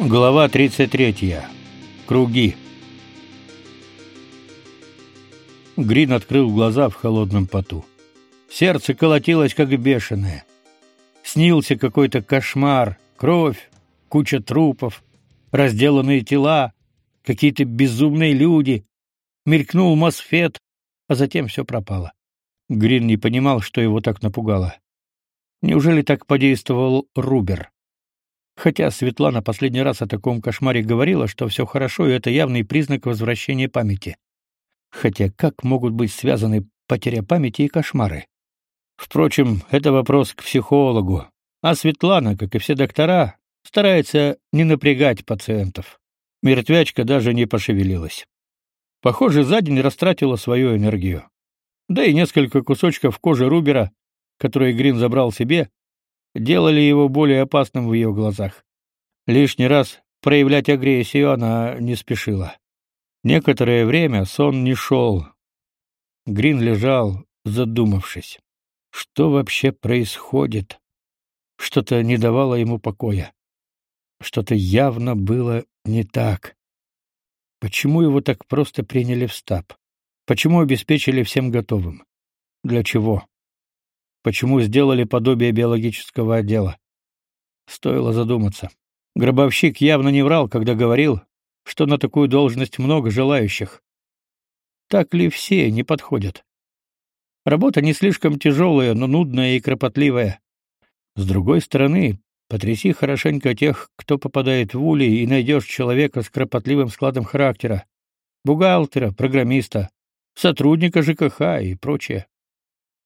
Глава 33. Круги. Грин открыл глаза в холодном поту. Сердце колотилось как бешеное. Снился какой-то кошмар, кровь, куча трупов, разделанные тела, какие-то безумные люди. Мелькнул Мосфет, а затем все пропало. Грин не понимал, что его так напугало. Неужели так подействовал Рубер? Хотя Светлана последний раз о таком кошмаре говорила, что все хорошо, и это явный признак возвращения памяти. Хотя как могут быть связаны потеря памяти и кошмары? Впрочем, это вопрос к психологу. А Светлана, как и все доктора, старается не напрягать пациентов. Мертвячка даже не пошевелилась. Похоже, за день растратила свою энергию. Да и несколько кусочков кожи Рубера, которые Грин забрал себе, делали его более опасным в ее глазах. Лишний раз проявлять агрессию она не спешила. Некоторое время сон не шел. Грин лежал, задумавшись. Что вообще происходит? Что-то не давало ему покоя. Что-то явно было не так. Почему его так просто приняли в стаб? Почему обеспечили всем готовым? Для чего? Почему сделали подобие биологического отдела? Стоило задуматься. Гробовщик явно не врал, когда говорил, что на такую должность много желающих. Так ли все не подходят? Работа не слишком тяжелая, но нудная и кропотливая. С другой стороны, потряси хорошенько тех, кто попадает в ули, и найдешь человека с кропотливым складом характера. Бухгалтера, программиста, сотрудника ЖКХ и прочее.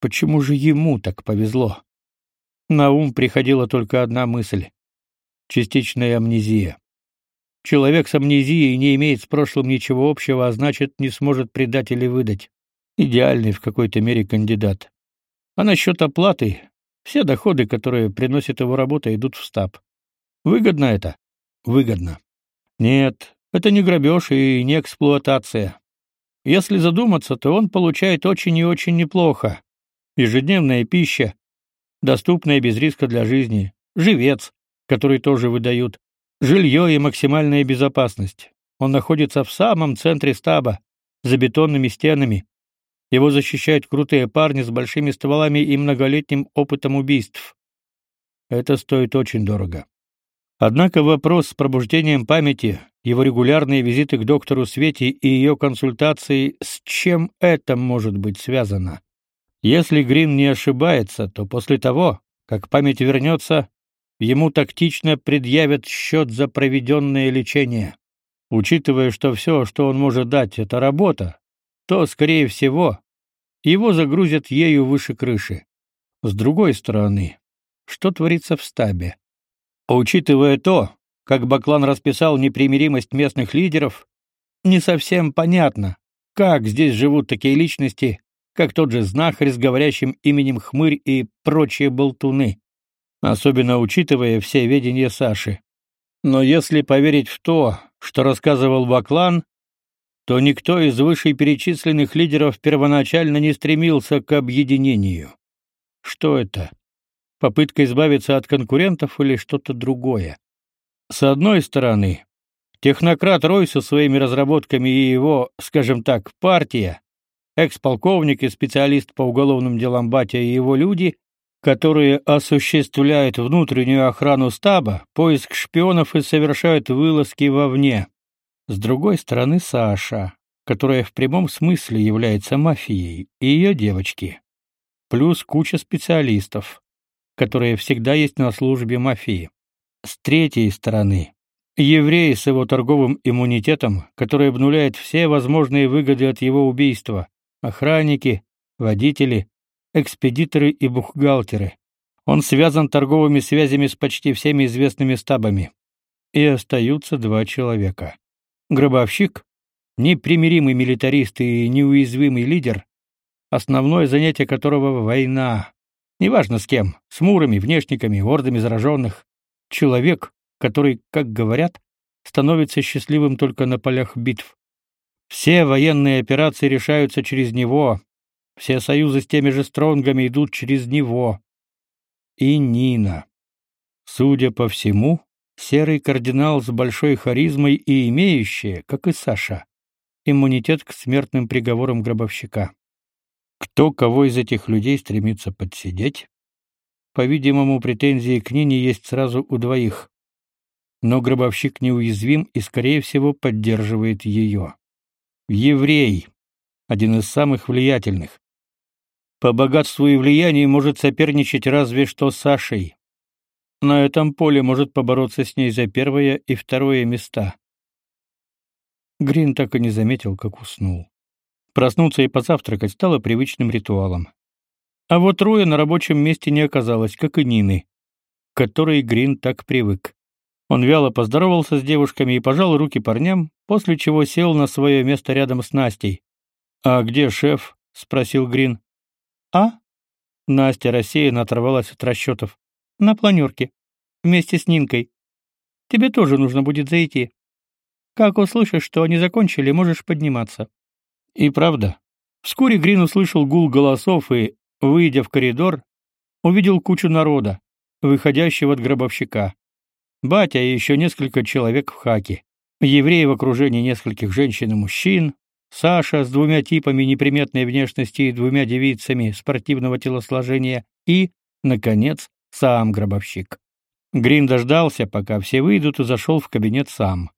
Почему же ему так повезло? На ум приходила только одна мысль частичная амнезия. Человек с амнезией не имеет с прошлым ничего общего, а значит, не сможет предать или выдать. Идеальный в какой-то мере кандидат. А насчет оплаты, все доходы, которые приносит его работа, идут в стаб. Выгодно это? Выгодно. Нет, это не грабеж и не эксплуатация. Если задуматься, то он получает очень и очень неплохо ежедневная пища, доступная без риска для жизни, живец, который тоже выдают, жилье и максимальная безопасность. Он находится в самом центре стаба, за бетонными стенами. Его защищают крутые парни с большими стволами и многолетним опытом убийств. Это стоит очень дорого. Однако вопрос с пробуждением памяти, его регулярные визиты к доктору Свете и ее консультации, с чем это может быть связано? Если Грин не ошибается, то после того, как память вернется, ему тактично предъявят счет за проведенное лечение. Учитывая, что все, что он может дать это работа, то скорее всего, его загрузят ею выше крыши. С другой стороны, что творится в стабе? Учитывая то, как Баклан расписал непримиримость местных лидеров, не совсем понятно, как здесь живут такие личности, как тот же знахарь с говорящим именем Хмырь и прочие болтуны, особенно учитывая все ведения Саши. Но если поверить в то, что рассказывал Баклан, то никто из вышеперечисленных лидеров первоначально не стремился к объединению. Что это? Попытка избавиться от конкурентов или что-то другое? С одной стороны, технократ Рой со своими разработками и его, скажем так, партия экс-полковник и специалист по уголовным делам Батя и его люди, которые осуществляют внутреннюю охрану стаба, поиск шпионов и совершают вылазки вовне. С другой стороны Саша, которая в прямом смысле является мафией, и ее девочки. Плюс куча специалистов, которые всегда есть на службе мафии. С третьей стороны еврей с его торговым иммунитетом, который обнуляет все возможные выгоды от его убийства, охранники, водители, экспедиторы и бухгалтеры. Он связан торговыми связями с почти всеми известными стабами. И остаются два человека. Гробовщик, непримиримый милитарист и неуязвимый лидер, основное занятие которого — война. Неважно с кем, с мурами, внешниками, ордами зараженных. Человек, который, как говорят, становится счастливым только на полях битв. Все военные операции решаются через него. Все союзы с теми же стронгами идут через него. И Нина. Судя по всему, Серый кардинал с большой харизмой и имеющий, как и Саша, иммунитет к смертным приговорам гробовщика. Кто кого из этих людей стремится подсидеть? По-видимому, претензии к Нине есть сразу у двоих. Но гробовщик неуязвим и, скорее всего, поддерживает ее. Еврей, один из самых влиятельных. По богатству и влиянию может соперничать разве что с Сашей. На этом поле может побороться с ней за первое и второе места. Грин так и не заметил, как уснул. Проснуться и позавтракать стало привычным ритуалом. А вот Роя на рабочем месте не оказалось, как и Нины, к которой Грин так привык. Он вяло поздоровался с девушками и пожал руки парням, после чего сел на свое место рядом с Настей. «А где шеф?» — спросил Грин. «А?» Настя рассеянно оторвалась от расчетов. «На планерке. Вместе с Нинкой. Тебе тоже нужно будет зайти. Как услышишь, что они закончили, можешь подниматься». И правда. Вскоре Грин услышал гул голосов и, выйдя в коридор, увидел кучу народа, выходящего от гробовщика. Батя и еще несколько человек в хаке. Евреи в окружении нескольких женщин и мужчин, Саша с двумя типами неприметной внешности и двумя девицами спортивного телосложения и, наконец, сам гробовщик. Грин дождался, пока все выйдут, и зашел в кабинет сам.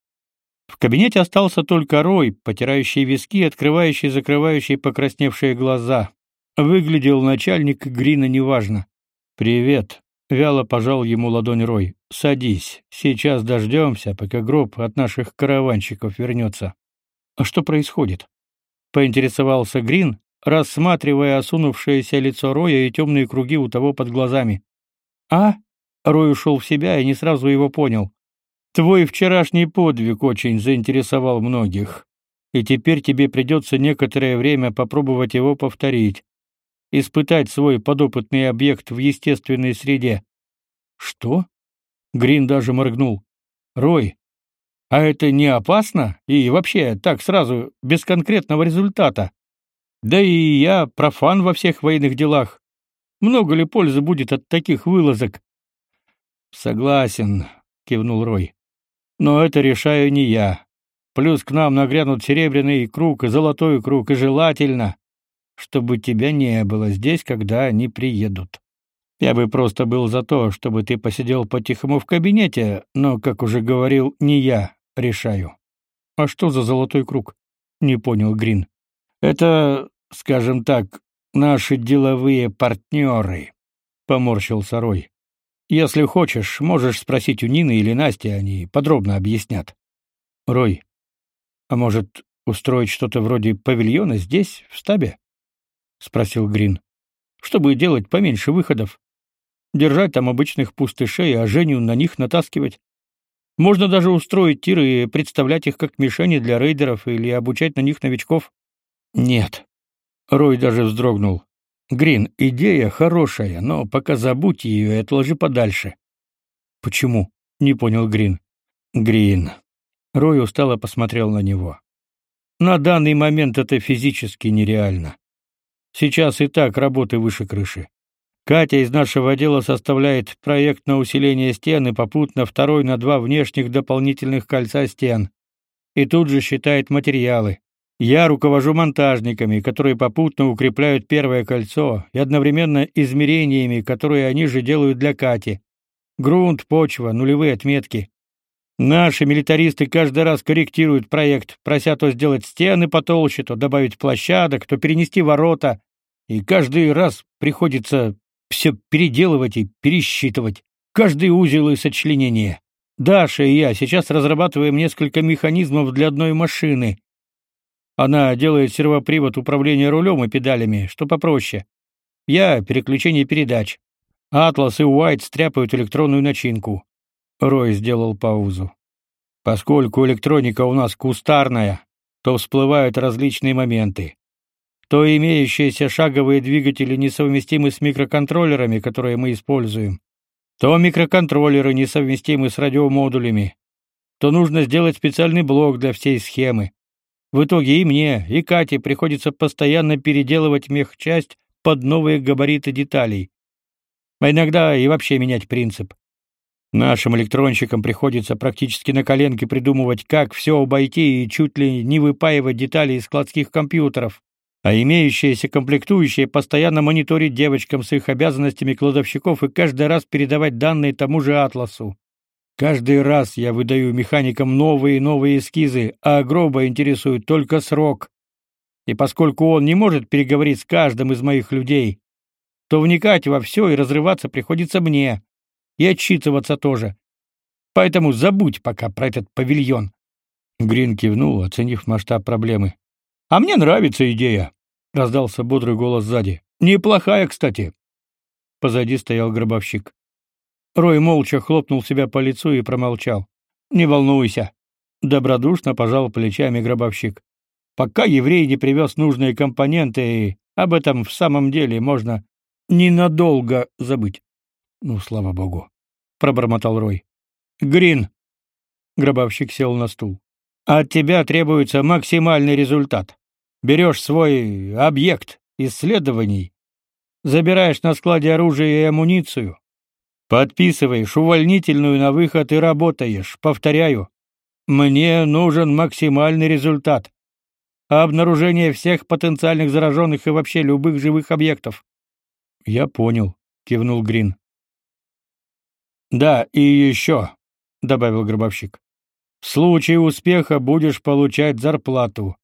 В кабинете остался только Рой, потирающий виски, открывающий и закрывающий покрасневшие глаза. Выглядел начальник Грина неважно. «Привет», — вяло пожал ему ладонь Рой. «Садись, сейчас дождемся, пока гроб от наших караванщиков вернется». «А что происходит?» — поинтересовался Грин, рассматривая осунувшееся лицо Роя и темные круги у того под глазами. «А?» — Рой ушел в себя и не сразу его понял. «Твой вчерашний подвиг очень заинтересовал многих, и теперь тебе придется некоторое время попробовать его повторить испытать свой подопытный объект в естественной среде. Что? Грин даже моргнул. Рой, а это не опасно? И вообще, так сразу, без конкретного результата? Да и я профан во всех военных делах. Много ли пользы будет от таких вылазок? Согласен, кивнул Рой. Но это решаю не я. Плюс к нам нагрянут серебряный круг и золотой круг, и желательно, чтобы тебя не было здесь, когда они приедут. Я бы просто был за то, чтобы ты посидел по-тихому в кабинете, но, как уже говорил, не я решаю. А что за золотой круг? Не понял Грин. Это, скажем так, наши деловые партнеры, поморщился Рой. Если хочешь, можешь спросить у Нины или Насти, они подробно объяснят. Рой, а может, устроить что-то вроде павильона здесь, в стабе? спросил Грин. Чтобы делать поменьше выходов. Держать там обычных пустышей, а Женю на них натаскивать. Можно даже устроить тиры и представлять их как мишени для рейдеров или обучать на них новичков. Нет. Рой даже вздрогнул. Грин, идея хорошая, но пока забудь ее и отложи подальше. Почему? Не понял Грин. Грин. Рой устало посмотрел на него. На данный момент это физически нереально. Сейчас и так работы выше крыши. Катя из нашего отдела составляет проект на усиление стен и попутно второй на два внешних дополнительных кольца стен. И тут же считает материалы. Я руковожу монтажниками, которые попутно укрепляют первое кольцо, и одновременно измерениями, которые они же делают для Кати. Грунт, почва, нулевые отметки. Наши милитаристы каждый раз корректируют проект, прося то сделать стены потолще, то добавить площадок, то перенести ворота, и каждый раз приходится все переделывать и пересчитывать, каждый узел и сочленение. Даша и я сейчас разрабатываем несколько механизмов для одной машины. Она делает сервопривод управления рулем и педалями, что попроще. Я — переключение передач. Атлас и Уайт стряпают электронную начинку. Рой сделал паузу. Поскольку электроника у нас кустарная, то всплывают различные моменты. То имеющиеся шаговые двигатели несовместимы с микроконтроллерами, которые мы используем, то микроконтроллеры несовместимы с радиомодулями, то нужно сделать специальный блок для всей схемы. В итоге и мне, и Кате приходится постоянно переделывать мехчасть под новые габариты деталей. А иногда и вообще менять принцип. Нашим электронщикам приходится практически на коленке придумывать, как все обойти и чуть ли не выпаивать детали из складских компьютеров, а имеющиеся комплектующие постоянно мониторить девочкам с их обязанностями кладовщиков и каждый раз передавать данные тому же атласу. Каждый раз я выдаю механикам новые и новые эскизы, а Гроба интересует только срок. И поскольку он не может переговорить с каждым из моих людей, то вникать во все и разрываться приходится мне и отчитываться тоже. Поэтому забудь пока про этот павильон. Грин кивнул, оценив масштаб проблемы. А мне нравится идея, раздался бодрый голос сзади. Неплохая, кстати. Позади стоял гробовщик. Рой молча хлопнул себя по лицу и промолчал. Не волнуйся, добродушно пожал плечами гробовщик. Пока еврей не привез нужные компоненты, об этом в самом деле можно ненадолго забыть. Ну, слава богу, пробормотал Рой. Грин. Гробовщик сел на стул. От тебя требуется максимальный результат. Берешь свой объект исследований, забираешь на складе оружие и амуницию, подписываешь увольнительную на выход и работаешь. Повторяю, мне нужен максимальный результат. Обнаружение всех потенциальных зараженных и вообще любых живых объектов. Я понял, кивнул Грин. Да, и еще, добавил гробовщик. В случае успеха будешь получать зарплату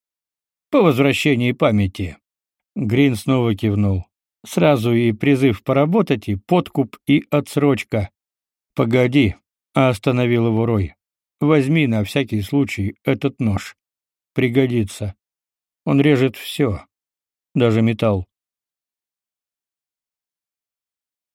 по возвращении памяти. Грин снова кивнул. Сразу и призыв поработать, и подкуп, и отсрочка. Погоди, остановил его Рой. Возьми на всякий случай этот нож. Пригодится. Он режет все, даже металл.